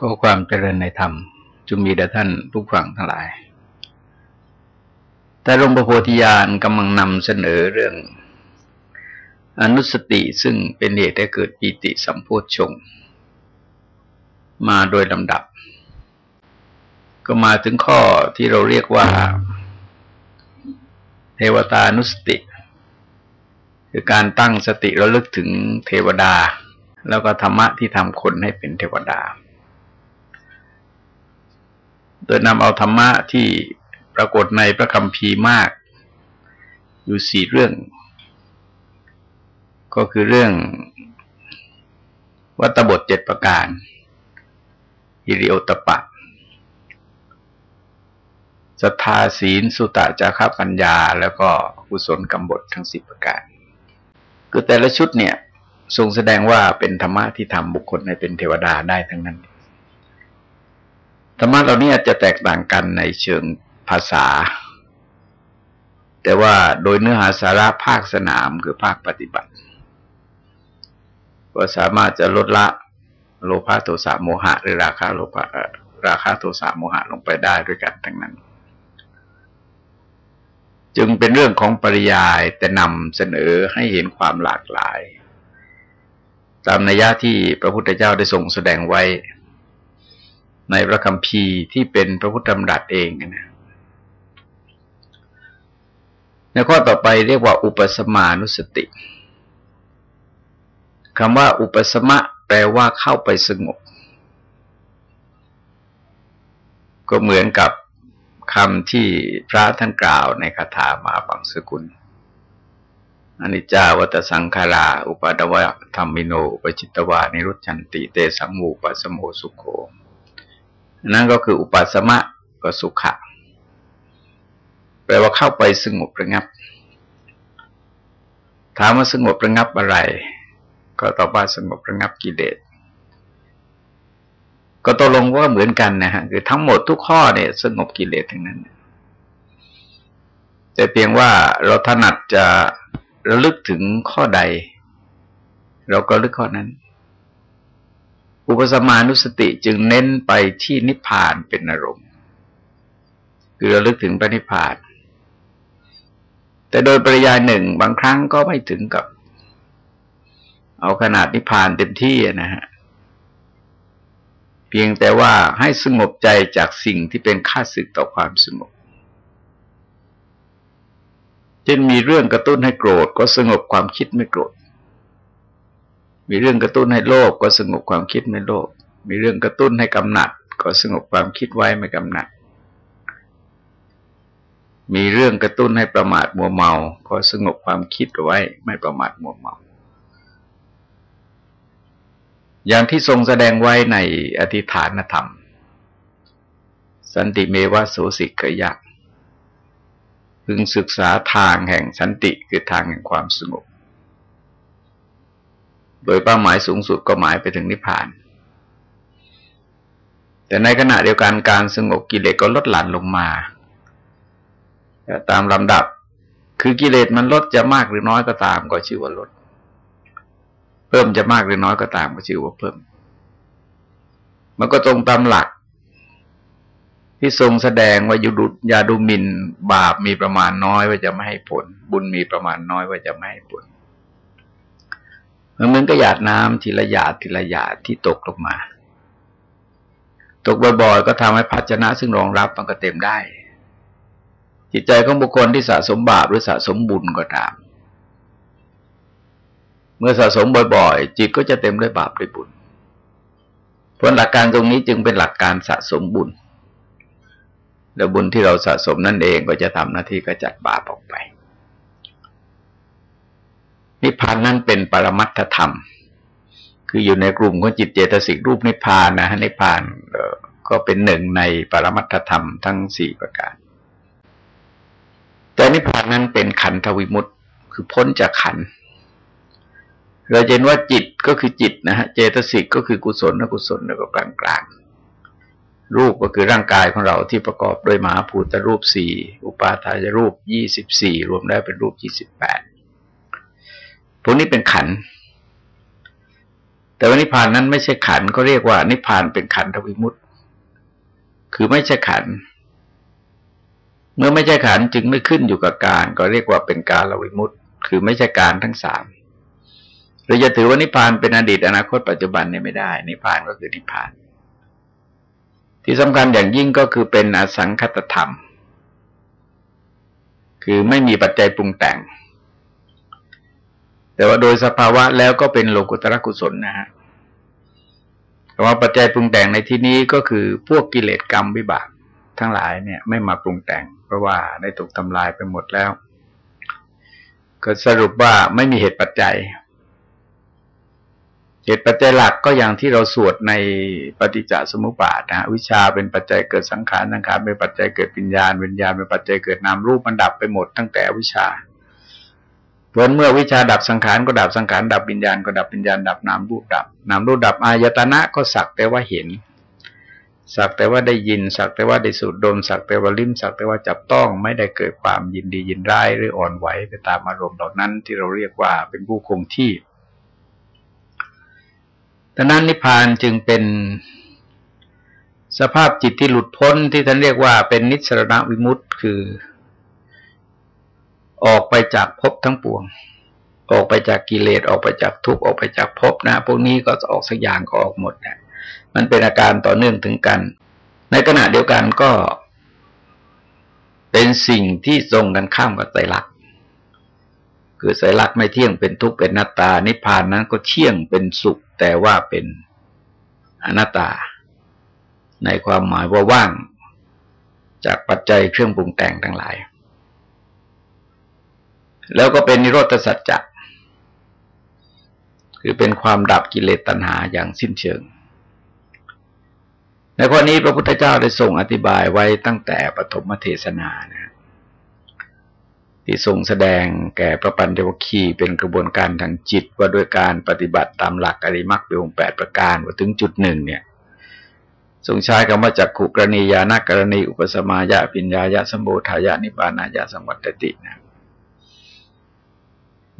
ก็ความเจริญในธรรมจุมีแด่ท่านผู้ฟังทั้งหลาย แต่หลวงพระโพธิญาณกำลังนำเสนอเรื่อง อนุสติซึ่งเป็นเหตุให้เกิดปีติสัมโพชฌงมาโดยลำดับ ก็มาถึงข้อที่เราเรียกว่า เทวตานุสติ คือการตั้งสติระลึกถึงเทวดา แล้วก็ธรรมะที่ทำคนให้เป็นเทวดา โดยนำเอาธรรมะที่ปรากฏในพระคัมภีร์มาก อยู่สี่เรื่อง ก็คือเรื่องวัตบทเจ็ดประการฮิริโอตปะศรัทธาศีล สุตะจาระปัญญา แล้วก็กุศลกรรมบททั้งสิบประการ คือแต่ละชุดเนี่ย ทรงแสดงว่าเป็นธรรมะที่ทำบุคคลให้เป็นเทวดาได้ทั้งนั้น ธรรมะเหล่านี้อาจจะแตกต่างกันในเชิงภาษา แต่ว่าโดยเนื้อหาสาระภาคสนามคือภาคปฏิบัติ ก็สามารถจะลดละโลภะโทสะโมหะ หรือราคะโลภะราคะโทสะโมหะลงไปได้ด้วยกันทั้งนั้น จึงเป็นเรื่องของปริยายแต่นำเสนอให้เห็นความหลากหลาย ตามนัยยะที่พระพุทธเจ้าได้ทรงแสดงไว้ ในพระคัมภีร์ที่เป็นพระพุทธธรรมดัตเองนะในข้อต่อไปเรียกว่า อุปสมานุสติคำว่า อุปสมะแปลว่าเข้าไปสงบ ก็เหมือนกับคำที่พระท่านกล่าวในคาถามาบังสกุลอนิจจาวัตสังขารา อุปาดวะธรรมิโน อุปจิตวา นิรุชันติ เตสังมูปัสโมสุโข นั่นก็คืออุปสมะก็สุขะ แปลว่าเข้าไปสงบระงับ ถามว่าสงบระงับอะไร ก็ตอบว่าสงบระงับกิเลสก็ตกลงว่าเหมือนกันนะฮะคือทั้งหมดทุกข้อเนี่ยสงบกิเลสทั้งนั้น แต่เพียงว่าเราถนัดจะระลึกถึงข้อใด เราก็ลึกข้อนั้น อุปสมานุสติจึงเน้นไปที่นิพพานเป็นอารมณ์คือระลึกถึงพระนิพพาน แต่โดยปริยายหนึ่งบางครั้งก็ไม่ถึงกับ เอาขนาดนิพพานเต็มที่นะฮะเพียงแต่ว่าให้สงบใจจากสิ่งที่เป็นค่าศึกต่อความสงบเช่นมีเรื่องกระตุ้นให้โกรธก็สงบความคิดไม่โกรธ มีเรื่องกระตุ้นให้โลภก็สงบความคิดไม่โลภมีเรื่องกระตุ้นให้กำหนัด ก็สงบความคิดไว้ไม่กำหนัด มีเรื่องกระตุ้นให้ประมาทมัวเมา ก็สงบความคิดไว้ไม่ประมาทมัวเมา อย่างที่ทรงแสดงไว้ในอธิฐานธรรม สันติเมวะโสสิกยักพึงศึกษาทางแห่งสันติคือทางแห่งความสงบ โดยเป้าหมายสูงสุดก็หมายไปถึงนิพพาน แต่ในขณะเดียวกันการสงบกิเลสก็ลดหลั่นลงมา ตามลำดับคือกิเลสมันลดจะมากหรือน้อยก็ตามก็ชื่อว่าลด เพิ่มจะมากหรือน้อยก็ตามก็ชื่อว่าเพิ่ม มันก็ตรงตามหลัก ที่ทรงแสดงว่ายุดุยาดูมินบาปมีประมาณน้อยว่าจะไม่ให้ผล บุญมีประมาณน้อยว่าจะไม่ให้ผล มันเหมือนกับหยาดน้ำทีละหยาดทีละหยาดที่ตกลงมา ตกบ่อยๆก็ทำให้ภาชนะซึ่งรองรับมันก็เต็มได้ จิตใจของบุคคลที่สะสมบาปหรือสะสมบุญก็ตาม เมื่อสะสมบ่อยๆ จิตก็จะเต็มด้วยบาปด้วยบุญผลหลักการตรงนี้จึงเป็นหลักการสะสมบุญ แล้วบุญที่เราสะสมนั่นเองก็จะทำหน้าที่กระจัดบาปออกไป นิพพานนั้นเป็นปรมัตถธรรม คืออยู่ในกลุ่มของจิตเจตสิกรูปนิพพานนะฮะนิพพานก็เป็นหนึ่งในปรมัตถธรรมทั้งสี่ประการ แต่นิพพานนั้นเป็นขันธวิมุตต์คือพ้นจากขัน เราเห็นว่าจิตก็คือจิตนะฮะ เจตสิกก็คือกุศลอกุศลแล้วก็กลางกลางรูปก็คือร่างกายของเราที่ประกอบด้วยมหาภูตรูปสี่อุปาทายรูปยี่สิบสี่รวมได้เป็นรูปยี่สิบแปด พวกนี้เป็นขัน แต่ว่านิพพานนั้นไม่ใช่ขันก็เรียกว่า นิพพานเป็นขันทวิมุตต์คือไม่ใช่ขัน เมื่อไม่ใช่ขันจึงไม่ขึ้นอยู่กับการ ก็เรียกว่าเป็นการละวิมุตต์คือไม่ใช่การทั้งสามเราจะถือว่านิพพานเป็นอดีตอนาคตปัจจุบันเนี่ยไม่ได้ นิพพานก็คือนิพพาน ที่สำคัญอย่างยิ่งก็คือเป็นอสังคตธรรม คือไม่มีปัจจัยปรุงแต่ง แต่ว่าโดยสภาวะแล้วก็เป็นโลกุตระกุศลนะฮะแต่ว่าปัจจัยปรุงแต่งในที่นี้ก็คือพวกกิเลสกรรมวิบากทั้งหลายเนี่ย ไม่มาปรุงแต่ง เพราะว่าได้ถูกทำลายไปหมดแล้ว ก็สรุปว่าไม่มีเหตุปัจจัย เหตุปัจจัยหลักก็อย่างที่เราสวดในปฏิจจสมุปบาทนะวิชาเป็นปัจจัยเกิดสังขารสังขารเป็นปัจจัยเกิดวิญญาณวิญญาณเป็นปัจจัยเกิดนามรูปมันดับไปหมดตั้งแต่วิชา เพราะเมื่อวิชาดับสังขารก็ดับสังขารดับวิญญาณก็ดับวิญญาณดับนามรูปดับนามรูปดับอายตนะก็สักแต่ว่าเห็น สักแต่ว่าได้ยิน สักแต่ว่าได้สูดดม สักแต่ว่าลิ้มสักแต่ว่าจับต้องไม่ได้เกิดความยินดียินร้ายหรืออ่อนไหวไปตามอารมณ์เหล่านั้น ที่เราเรียกว่าเป็นผู้คงที่ดังนั้นนิพพานจึงเป็นสภาพจิตที่หลุดพ้นที่ท่านเรียกว่าเป็นนิสรณวิมุตต์คือ ออกไปจากภพทั้งปวง ออกไปจากกิเลสออกไปจากทุกข์ออกไปจากภพนะพวกนี้ก็จะออกสักอย่างก็ออกหมดนะมันเป็นอาการต่อเนื่องถึงกัน ในขณะเดียวกันก็ เป็นสิ่งที่ตรงกันข้ามกับไตรลักษณ์คือไตรลักษณ์ไม่เที่ยงเป็นทุกข์เป็นนัตตา นิพพานนั้นก็เที่ยงเป็นสุข แต่ว่าเป็นอนัตตา ในความหมายว่าว่างจากปัจจัยเครื่องปรุงแต่งทั้งหลาย แล้วก็เป็นนิโรธสัจจะคือเป็นความดับกิเลสตัณหาอย่างสิ้นเชิง ในข้อนี้พระพุทธเจ้าได้ทรงอธิบายไว้ตั้งแต่ปฐมเทศนานะที่ทรงแสดงแก่พระปัญจวัคคีย์เป็นกระบวนการทางจิต ว่าด้วยการปฏิบัติตามหลักอริมักเป็นองค์แปดประการว่าถึงจุดหนึ่งเนี่ยทรงใช้คำว่าจักขุกรณียานักกรณี อุปสมายะ ปิญญายะสมโบทายะนิบานายะสังวัตตินะ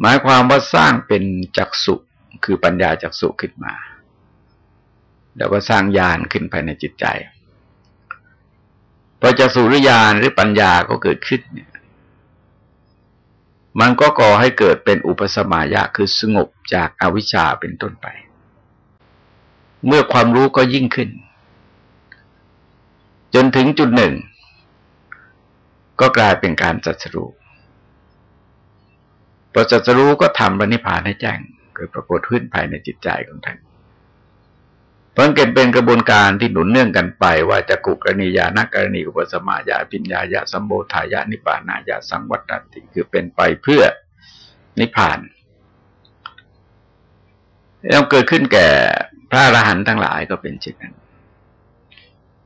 หมายความว่าสร้างเป็นจักสุคือปัญญาจักสุขึ้นมา แล้วก็สร้างญาณขึ้นภายในจิตใจพอจักสุหรือญาณหรือปัญญาก็เกิดขึ้นเนี่ย มันก็ก่อให้เกิดเป็นอุปสมายะคือสงบจากอาวิชชาเป็นต้นไป เมื่อความรู้ก็ยิ่งขึ้น จนถึงจุดหนึ่ง ก็กลายเป็นการจัดสรู้ พอจัสรู้ก็ทำบรนิพานให้แจ้งเกิดปรากฏขึ้นภายในจิตใจของท่านเพราะเกิดเป็นกระบวนการที่หนุนเนื่องกันไป ว่าจะกุกรณียานักกรณีอุปสมายาปิญญายาสัมโบธายานิปานายาสังวัตติคือเป็นไปเพื่อนิพพานต้องเกิดขึ้นแก่พระอรหันต์ทั้งหลายก็เป็นเช่นนั้น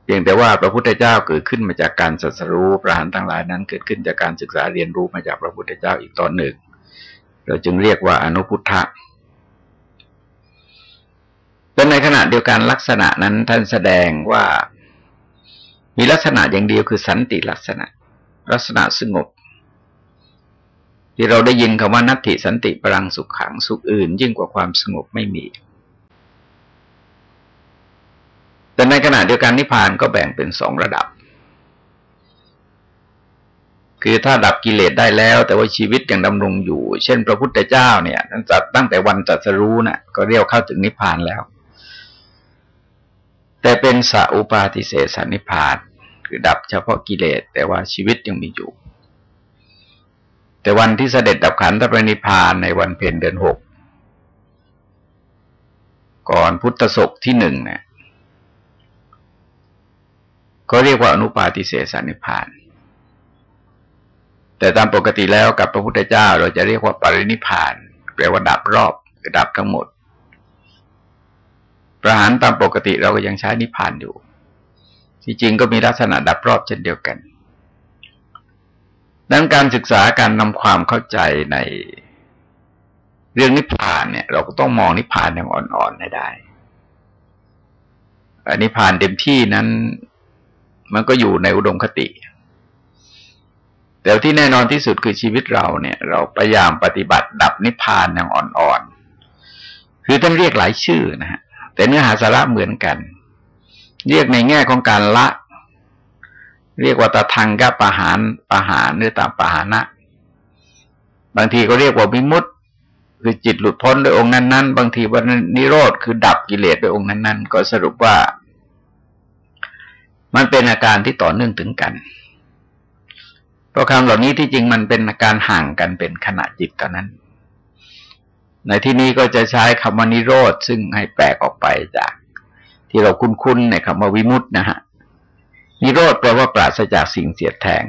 เพียงแต่ว่าพระพุทธเจ้าเกิดขึ้นมาจากการสัสรู้พระอรหันต์ทั้งหลายนั้น เกิดขึ้นจากการศึกษาเรียนรู้มาจากพระพุทธเจ้าอีกตอนหนึ่ง เราจึงเรียกว่าอนุพุทธะแต่ในขณะเดียวกันลักษณะนั้นท่านแสดงว่ามีลักษณะอย่างเดียวคือสันติลักษณะ ลักษณะสงบ ที่เราได้ยินคำว่านัตติสันติปรังสุขขังสุขอื่น ยิ่งกว่าความสงบไม่มี แต่ในขณะเดียวกันนิพพานก็แบ่งเป็นสองระดับ คือถ้าดับกิเลสได้แล้ว แต่ว่าชีวิตยังดำรงอยู่ เช่น พระพุทธเจ้าเนี่ยตั้งแต่วันจัดสรู้นะ่ะ ก็เรียกเข้าถึงนิพพานแล้ว แต่เป็นสัอุปาทิเสสนิพพาน คือดับเฉพาะกิเลส แต่ว่าชีวิตยังมีอยู่ แต่วันที่เสด็จดับขันธปรินิพานในวันเพ็ญเดือนหกก่อนพุทธศกที่หนึ่งเนี่ยก็เรียกว่าอนุปาทิเสสนิพพาน แต่ตามปกติแล้วกับพระพุทธเจ้าเราจะเรียกว่าปรินิพานแปลว่าดับรอบคือดับทั้งหมด ประหารตามปกติเราก็ยังใช้นิพานอยู่ ที่จริงก็มีลักษณะดับรอบเช่นเดียวกันดังการศึกษาการนำความเข้าใจในเรื่องนิพพานเนี่ย เราก็ต้องมองนิพพานอย่างอ่อนๆให้ได้นิพพานเต็มที่นั้น มันก็อยู่ในอุดมคติ แต่ที่แน่นอนที่สุดคือชีวิตเราเนี่ย เราพยายามปฏิบัติดับนิพพานอย่างอ่อนๆ คือท่านเรียกหลายชื่อนะฮะ แต่เนื้อหาสาระเหมือนกัน เรียกในแง่ของการละ เรียกว่าตาทังกับปะหารปะหารหรือตามปะหานะ บางทีก็เรียกว่าวิมุตตคือจิตหลุดพ้นโดยองค์นั้นๆ บางทีว่านิโรธคือดับกิเลสโดยองค์นั้นๆ ก็สรุปว่า มันเป็นอาการที่ต่อเนื่องถึงกัน ราะคำเหล่านี้ที่จริงมันเป็นการห่างกันเป็นขณะจิตตอนนั้น ในที่นี้ก็จะใช้คำว่านิโรธซึ่งให้แปลกออกไปจาก ที่เราคุ้นๆในคำว่าวิมุตต์นะฮะนิโรธแปลว่าปราศจากสิ่งเสียดแทง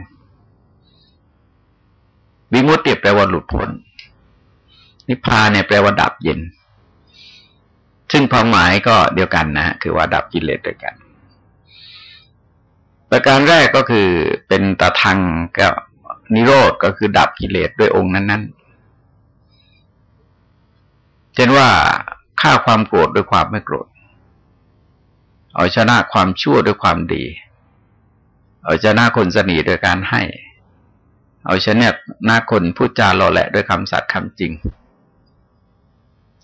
วิมุตติแปลว่าหลุดพ้น นิพพานเนี่ยแปลว่าดับเย็น ซึ่งความหมายก็เดียวกันนะ คือว่าดับกิเลสด้วยกัน ประการแรกก็คือเป็นตาทังกับนิโรธก็คือดับกิเลสด้วยองค์นั้น ๆ เช่นว่าฆ่าความโกรธด้วยความไม่โกรธ เอาชนะความชั่วด้วยความดี เอาชนะคนสนิทโดยการให้ เอาชนะหน้าคนพูดจาหล่อแหละด้วยคำสัตย์คำจริง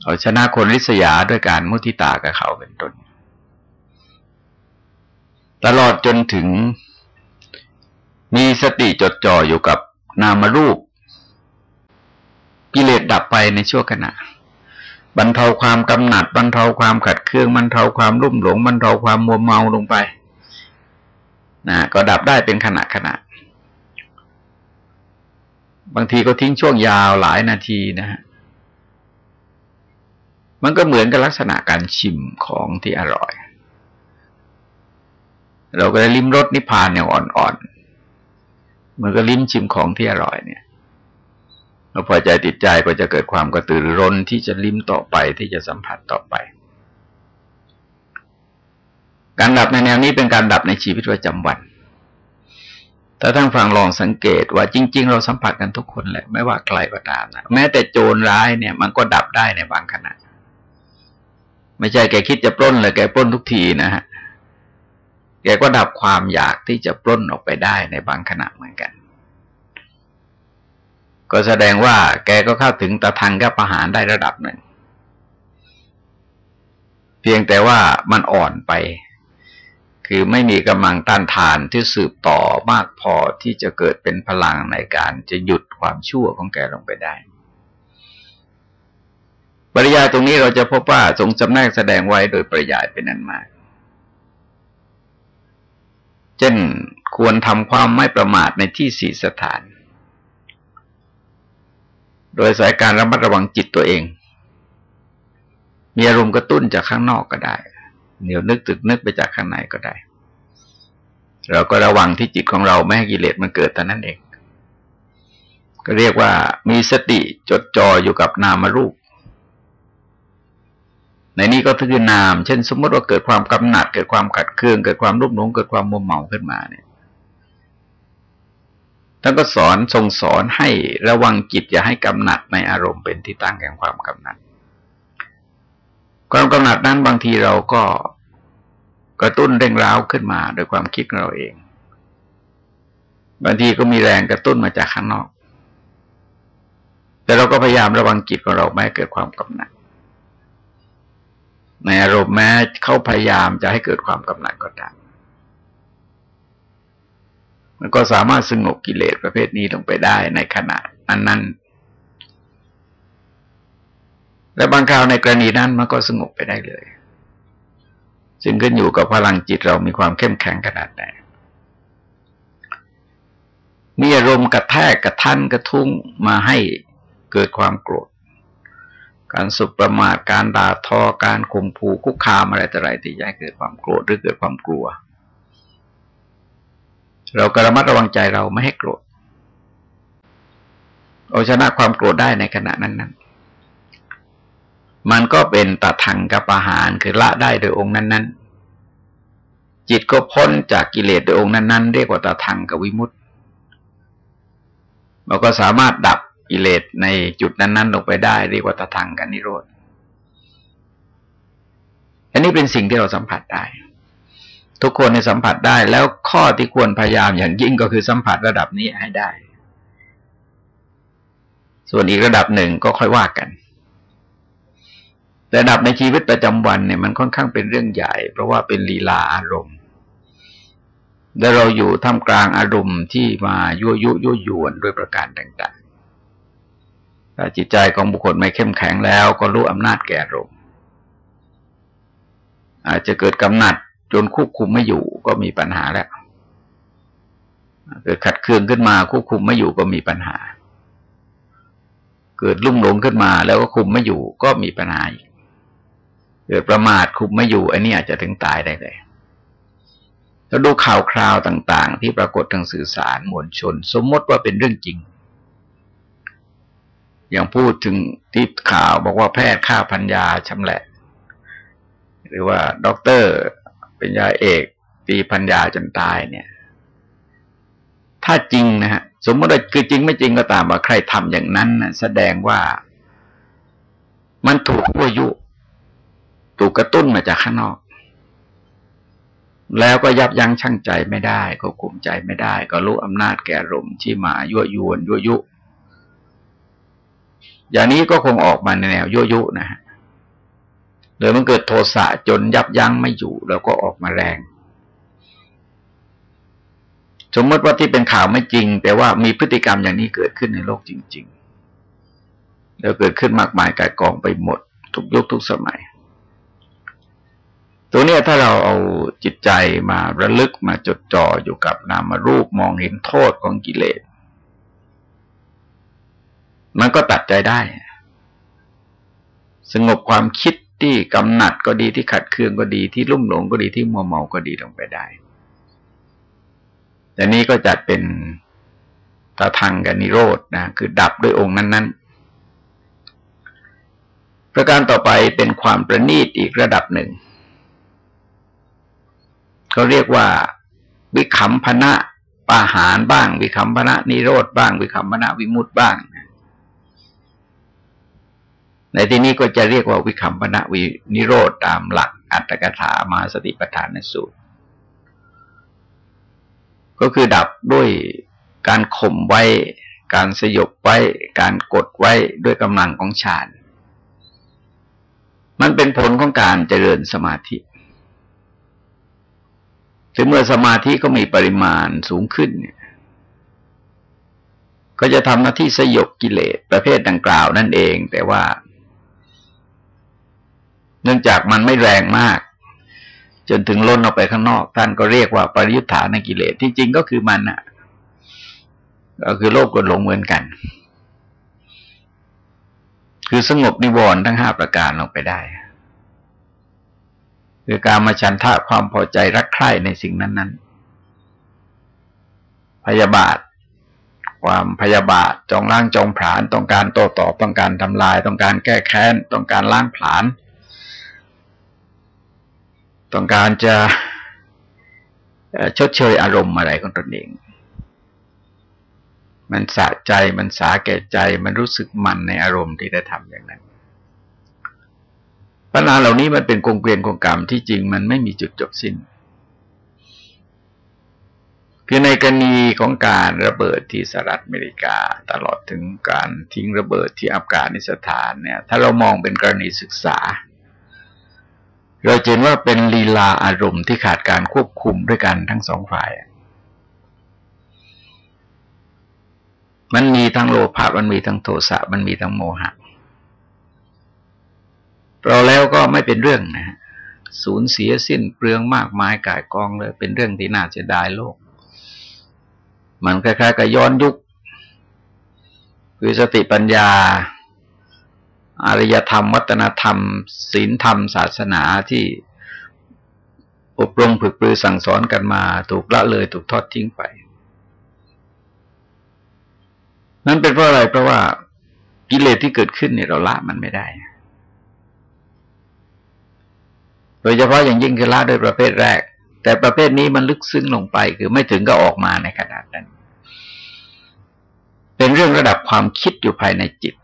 เอาชนะคนริษยาด้วยการมุทิตากับเขาเป็นต้น ตลอดจนถึงมีสติจดจ่ออยู่กับนามรูป กิเลสดับไปในชั่วขณะบรรเทาความกำหนัดบรรเทาความขัดเคืองบรรเทาความรุ่มหลงบรรเทาความมัวเมาลงไปนะก็ดับได้เป็นขณะขณะ บางทีก็ทิ้งช่วงยาวหลายนาทีนะฮะมันก็เหมือนกับลักษณะการชิมของที่อร่อย เราก็ได้ลิ้มรสนิพพานเนี่ยอ่อนๆมันก็ลิ้มชิมของที่อร่อยเนี่ยเราพอใจติดใจก็จะเกิดความกระตือร้นที่จะลิ้มต่อไปที่จะสัมผัสต่อไป การดับในแนวนี้เป็นการดับในชีวิตประจำวันแต่ทั้งฟังลองสังเกตว่าจริง ๆ เราสัมผัสกันทุกคนแหละ ไม่ว่าใครก็ตามนะแม้แต่โจรร้ายเนี่ย มันก็ดับได้ในบางขณะ ไม่ใช่แกคิดจะปล้นเลยแกปล้นทุกทีนะฮะ แกก็ดับความอยากที่จะปล้นออกไปได้ในบางขณะเหมือนกัน ก็แสดงว่า แกก็เข้าถึงตะทังกับประหารได้ระดับหนึ่ง เพียงแต่ว่ามันอ่อนไป คือไม่มีกำลังต้านทานที่สืบต่อมากพอที่จะเกิดเป็นพลังในการจะหยุดความชั่วของแกลงไปได้ปริยายตรงนี้เราจะพบว่าทรงจำแนกแสดงไว้โดยปริยายเป็นนั้นมาก เช่นควรทำความไม่ประมาทในที่สี่สถาน โดยสายการระมัดระวังจิตตัวเอง มีอารมณ์กระตุ้นจากข้างนอกก็ได้เหนียวนึกตึกนึกไปจากข้างในก็ได้ เราก็ระวังที่จิตของเราไม่ให้กิเลสมันเกิดแต่นั้นเอง ก็เรียกว่ามีสติจดจ่ออยู่กับนามรูป ในนี้ก็คือนาม เช่น สมมติว่าเกิดความกำหนัด เกิดความขัดเคือง เกิดความรุ่มหลงเกิดความมัวเมาขึ้นมาเนี่ยท่านก็สอนทรงสอนให้ระวังจิตอย่าให้กำหนัดในอารมณ์เป็นที่ตั้งแห่งความกำหนัด ความกำหนัดนั้นบางทีเราก็กระตุ้นเร่งร้าวขึ้นมาโดยความคิดของเราเอง บางทีก็มีแรงกระตุ้นมาจากข้างนอก แต่เราก็พยายามระวังจิตของเราไม่ให้เกิดความกำหนัด ในอารมณ์แม้เขาพยายามจะให้เกิดความกำหนัดก็ตามมันก็สามารถสงบกิเลสประเภทนี้ลงไปได้ในขณะนั้นนั้น และบางคราวในกรณีนั้นมันก็สงบไปได้เลย ซึ่งขึ้นอยู่กับพลังจิตเรามีความเข้มแข็งขนาดไหน มีอารมณ์กระแทกกระทันกระทุ้งมาให้เกิดความโกรธ การสุประมาทการด่าทอการข่มขู่คุกคามอะไรต่ออะไรที่จะให้เกิดความโกรธหรือเกิดความกลัว เราก็ระมัดระวังใจเราไม่ให้โกรธเอาชนะความโกรธได้ในขณะนั้นนั้นมันก็เป็นตัดทังกับอาหารคือละได้โดยองค์นั้น ๆ จิตก็พ้นจากกิเลสโดยองค์นั้น ๆ เรียกว่าตัดทังกับวิมุตติเราก็สามารถดับ กิเลสในจุดนั้นๆ ลงไปได้เรียกว่าตทังกันนิโรธอันนี้เป็นสิ่งที่เราสัมผัสได้ ทุกคนในสัมผัสได้ แล้วข้อที่ควรพยายามอย่างยิ่งก็คือสัมผัสระดับนี้ให้ได้ ส่วนอีกระดับหนึ่งก็ค่อยว่ากันแต่ดับในชีวิตประจำวันเนี่ยมันค่อนข้างเป็นเรื่องใหญ่ เพราะว่าเป็นลีลาอารมณ์และเราอยู่ท่ามกลางอารมณ์ที่มายั่วยุยั่วยวนด้วยประการต่างๆ จิตใจของบุคคลไม่เข้มแข็งแล้วก็รู้อำนาจแก่อารมอาจจะเกิดกำหนัดจนควบคุมไม่อยู่ก็มีปัญหาแล้วเกิดขัดเคืองขึ้นมาควบคุมไม่อยู่ก็มีปัญหา เกิดลุ่มหลงขึ้นมาแล้วก็คุมไม่อยู่ก็มีปัญหาอีกเกิดประมาทคุมไม่อยู่ อันนี้อาจจะถึงตายได้เลยแล้วดูข่าวคราวต่าง ๆ ที่ปรากฏทางสื่อสารมวลชน สมมติว่าเป็นเรื่องจริง อย่างพูดถึงที่ข่าวบอกว่าแพทย์ฆ่าพัญญาชำแหละ หรือว่าด็อกเตอร์เป็นยาเอกตีพัญญาจนตายเนี่ย ถ้าจริงนะฮะสมมติว่าคือจริงไม่จริงก็ตามว่าใครทำอย่างนั้นนะแสดงว่ามันถูกพัวยุถูกกระตุ้นมาจากข้างนอก แล้วก็ยับยั้งชั่งใจไม่ได้ก็คุมใจไม่ได้ ก็รู้อำนาจแก่ลมที่มายั่วยวนยั่วยุ อย่างนี้ก็คงออกมาในแนวยั่วยุนะฮะโดยมันเกิดโทสะจนยับยั้งไม่อยู่ แล้วก็ออกมาแรง สมมติว่าที่เป็นข่าวไม่จริง แต่ว่ามีพฤติกรรมอย่างนี้เกิดขึ้นในโลกจริง ๆ แล้วเกิดขึ้นมากมายกายกองไปหมด ทุกยุคทุกสมัย ตัวนี้ถ้าเราเอาจิตใจมาระลึกมาจดจ่ออยู่กับนามรูปมองเห็นโทษของกิเลส มันก็ตัดใจได้ สงบความคิดที่กำหนัดก็ดีที่ขัดเคืองก็ดีที่ลุ่มหลงก็ดีที่มัวเมาก็ดีลงไปได้แต่นี้ก็จัดเป็นตาทางกับนิโรธนะคือดับด้วยองค์นั้น ๆ ประการต่อไปเป็นความประณีตอีกระดับหนึ่งเขาเรียกว่า วิคัมพนะปาหารบ้าง วิคัมพนะนิโรธบ้าง วิคัมพนะวิมุตบ้าง ในที่นี้ก็จะเรียกว่าวิคัมพนะวินิโรธตามหลักอัตถกถามาสติปัฏฐานในสูตร ก็คือดับด้วยการข่มไว้ การสยบไว้ การกดไว้ด้วยกำลังของฌานมันเป็นผลของการเจริญสมาธิ ถึงเมื่อสมาธิก็มีปริมาณสูงขึ้นเนี่ยก็จะทำหน้าที่สยบกิเลสประเภทดังกล่าวนั่นเอง แต่ว่า เนื่องจากมันไม่แรงมาก จนถึงล้นออกไปข้างนอก ท่านก็เรียกว่าปริยุทธานกิเลสที่จริงก็คือมันอะก็คือโลภกดหลงเหมือนกัน คือสงบนิวรณ์ทั้งห้าประการลงไปได้คือการมาฉันทะความพอใจรักใคร่ในสิ่งนั้น ๆ พยาบาท ความพยาบาทจองล้างจองผลาญต้องการโต้ตอบต้องการทำลาย ต้องการแก้แค้น ต้องการล้างผลาญ ต้องการจะชดเชยอารมณ์อะไรของตนเอง มันสะใจมันสาแก่ใจมันรู้สึกมันในอารมณ์ที่ได้ทำอย่างนั้นปัญหาเหล่านี้มันเป็นกงเกวียนกงกรรมที่จริงมันไม่มีจุดจบสิ้น คือในกรณีของการระเบิดที่สหรัฐอเมริกา ตลอดถึงการทิ้งระเบิดที่อัฟกานิสถานเนี่ย ถ้าเรามองเป็นกรณีศึกษา เราเห็นว่าเป็นลีลาอารมณ์ที่ขาดการควบคุมด้วยกันทั้งสองฝ่าย มันมีทั้งโลภะมันมีทั้งโทสะมันมีทั้งโมหะเราแล้วก็ไม่เป็นเรื่องนะสูญเสียสิ้นเปลืองมากมายกายกองเลย เป็นเรื่องที่น่าเสียดายโลก มันคล้ายๆกับย้อนยุค คือสติปัญญา อารยธรรม วัฒนธรรม ศีลธรรม ศาสนาที่อบรมฝึกปรือสั่งสอนกันมา ถูกละเลยถูกทอดทิ้งไป นั่นเป็นเพราะอะไรเพราะว่ากิเลสที่เกิดขึ้นเนี่ยเราละมันไม่ได้ โดยเฉพาะอย่างยิ่งคือละโดยประเภทแรก แต่ประเภทนี้มันลึกซึ้งลงไป คือไม่ถึงก็ออกมาในขนาดนั้น เป็นเรื่องระดับความคิดอยู่ภายในจิต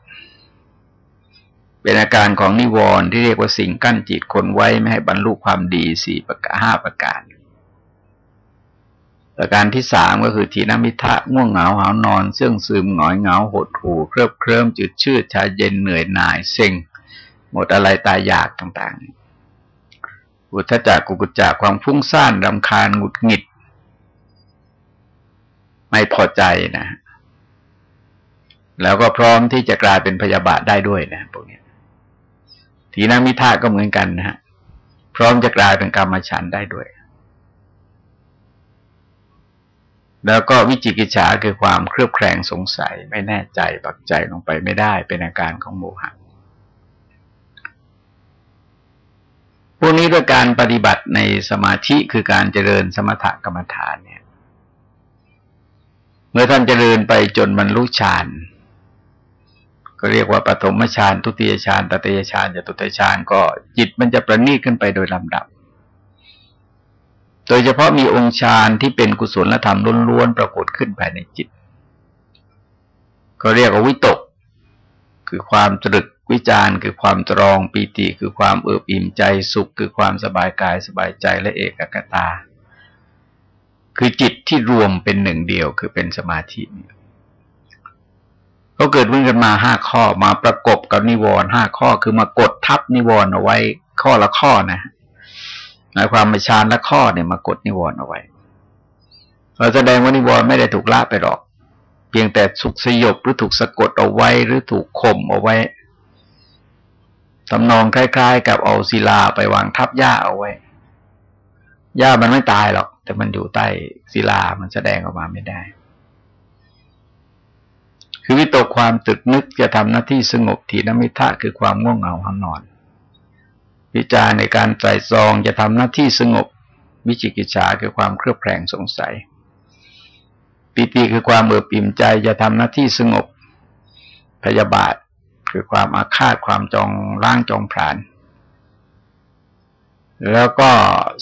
เป็นอาการของนิวรณ์ที่เรียกว่าสิ่งกั้นจิตคนไว้ไม่ให้บรรลุความดีสี่ประการห้าประการประการที่สามก็คือทีนมิทะง่วงเหงาหานอนเสื่องซึมหงอยเหงาหดหู่เคริบเคลิ้มจืดชืดชาเย็นเหนื่อยหน่ายเซ็งหมดอะไรตายอยากต่างๆ อุทจักกุกุจักความฟุ้งซ่านรำคาญหงุดหงิด ไม่พอใจนะ แล้วก็พร้อมที่จะกลายเป็นพยาบาทได้ด้วยนะพวกนี้ ทีนามิทาก็เหมือนกันนะฮะพร้อมจะกลายเป็นกรรมฉันได้ด้วย แล้วก็วิจิกิจฉาคือความเครือบแคลงสงสัยไม่แน่ใจปักใจลงไปไม่ได้เป็นอาการของโมหะพวกนี้ด้วยการปฏิบัติในสมาธิคือการเจริญสมถกรรมฐานเนี่ย เมื่อท่านเจริญไปจนบรรลุฌาน ก็เรียกว่าปฐมฌานทุติยฌานตติยฌานจตุตฌานก็จิตมันจะประณีตขึ้นไปโดยลำดับ โดยเฉพาะมีองค์ฌานที่เป็นกุศลธรรมล้วนๆปรากฏขึ้นภายในจิต ก็เรียกว่าวิตก คือความตรึกวิจารคือความตรองปีติคือความเอิบอิ่มใจสุข คือความสบายกายสบายใจและเอกกตา คือจิตที่รวมเป็นหนึ่งเดียวคือเป็นสมาธิเนี่ย ก็เกิดขึ้นกันมาห้าข้อมาประกบกับนิวรณ์ห้าข้อคือมากดทับนิวรณ์เอาไว้ ข้อละข้อนะหมายความมาชานละข้อเนี่ยมากดนิวรณ์เอาไว้เราแสดงว่านิวรณ์ไม่ได้ถูกละไปหรอก เพียงแต่สุกสยบหรือถูกสะกดเอาไว้หรือถูกข่มเอาไว้ตำนองคล้ายๆ กับเอาศิลาไปวางทับหญ้าเอาไว้หญ้ามันไม่ตายหรอก แต่มันอยู่ใต้ศิลามันแสดงออกมาไม่ได้ คือวิตกความตึกนึกจะทำหน้าที่สงบทีนมิทะคือความง่วงเหงาหานอน วิจารในการใส่ซองจะทำหน้าที่สงบ วิจิกิจฉาคือความเครือบแคลงสงสัย ปิติคือความเบื่อปิ่มใจจะทำหน้าที่สงบ พยาบาทคือความอาฆาตความจองร่างจองผรานแล้วก็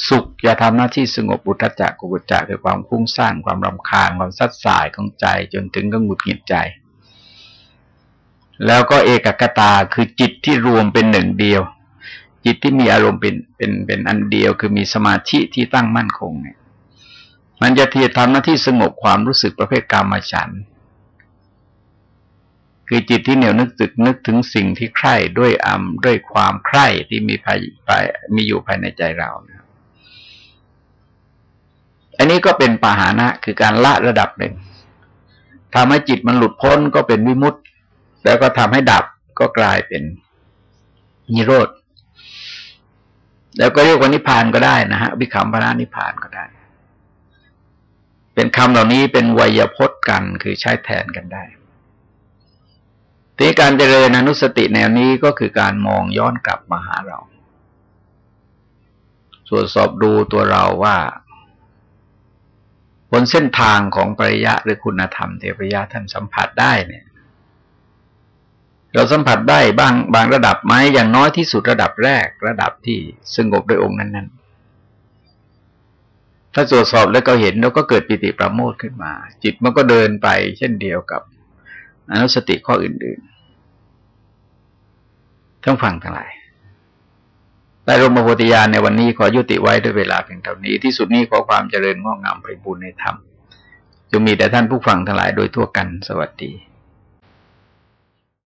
สุขจะทำหน้าที่สงบบุตรจักกุบุจักคือความคุ้งซ่านความรำคาญความสัดสายของใจจนถึงก็หงุดหงิดใจ แล้วก็เอกกตาคือจิตที่รวมเป็นหนึ่งเดียว จิตที่มีอารมณ์เป็นเป็นเป็นอันเดียวคือมีสมาธิที่ตั้งมั่นคงเนี่ย มันจะที่ทำหน้าที่สงบความรู้สึกประเภทกรรมฉันคือจิตที่เหนียวนึกตึกนึกถึงสิ่งที่ใคร่ด้วยอำด้วยความใคร่ที่มีภายภายมีอยู่ภายในใจเรานะอันนี้ก็เป็นปาหานะคือการละระดับหนึ่งทำให้จิตมันหลุดพ้นก็เป็นวิมุตต แล้วก็ทำให้ดับก็กลายเป็นนิโรธ แล้วก็เรียกว่านิพานก็ได้นะฮะวิคัมพระนิพพานก็ได้ เป็นคำเหล่านี้เป็นไวยพจน์กันคือใช้แทนกันได้ทีการเจริญอนุสติแนวนี้ก็คือการมองย้อนกลับมาหาเราตรวจสอบดูตัวเราว่า บนเส้นทางของปริยะหรือคุณธรรมเทปริยะท่านสัมผัสได้เนี่ย เราสัมผัสได้บ้างบางระดับไหมอย่างน้อยที่สุดระดับแรก ระดับที่สงบโดยองค์นั้น ๆ ถ้าตรวจสอบแล้วก็เห็นแล้วก็เกิดปิติประโมทขึ้นมา จิตมันก็เดินไป เช่นเดียวกับอนุสติข้ออื่นๆทั้งฟังทั้งหลายแต่รมโพธิญาณในวันนี้ขอยุติไว้ด้วยเวลาเพียงเท่านี้ที่สุดนี้ขอความเจริญงอกงามไปบุญในธรรมจงมีแต่ท่านผู้ฟังทั้งหลายโดยทั่วกันสวัสดี